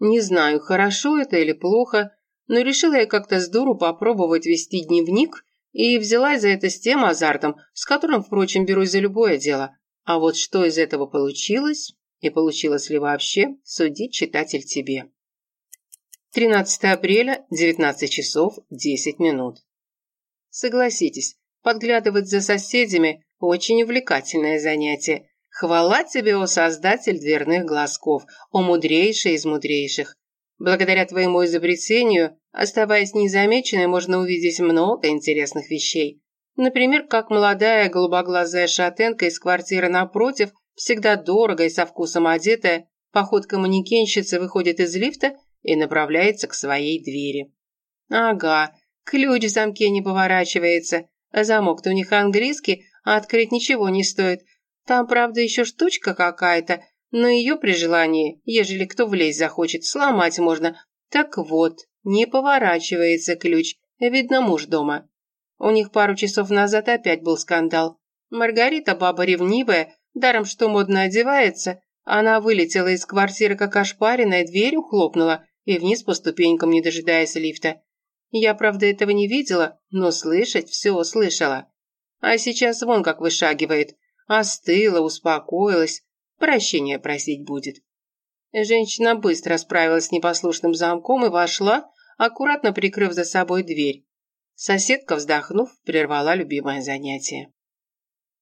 Не знаю, хорошо это или плохо, но решила я как-то с дуру попробовать вести дневник и взялась за это с тем азартом, с которым, впрочем, берусь за любое дело. А вот что из этого получилось, и получилось ли вообще, судить читатель тебе. 13 апреля, 19 часов 10 минут. Согласитесь, подглядывать за соседями – очень увлекательное занятие. Хвала тебе, о создатель дверных глазков, о мудрейший из мудрейших. Благодаря твоему изобретению, оставаясь незамеченной, можно увидеть много интересных вещей. Например, как молодая голубоглазая шатенка из квартиры напротив, всегда дорого и со вкусом одетая, походка манекенщицы выходит из лифта и направляется к своей двери. Ага, ключ в замке не поворачивается, а замок-то у них английский, а открыть ничего не стоит. Там, правда, еще штучка какая-то, но ее при желании, ежели кто влезть захочет, сломать можно. Так вот, не поворачивается ключ, видно муж дома. У них пару часов назад опять был скандал. Маргарита баба ревнивая, даром что модно одевается, она вылетела из квартиры как ошпаренная, дверь ухлопнула и вниз по ступенькам, не дожидаясь лифта. Я, правда, этого не видела, но слышать все слышала. А сейчас вон как вышагивает. Остыла, успокоилась, прощения просить будет. Женщина быстро справилась с непослушным замком и вошла, аккуратно прикрыв за собой дверь. Соседка, вздохнув, прервала любимое занятие.